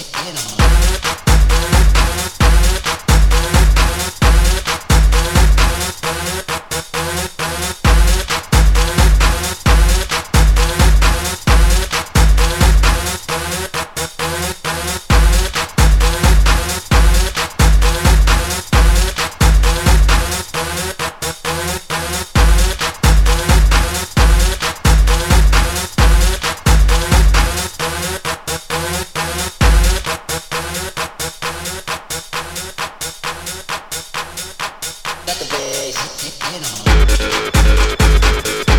ねえの got the bass. You know.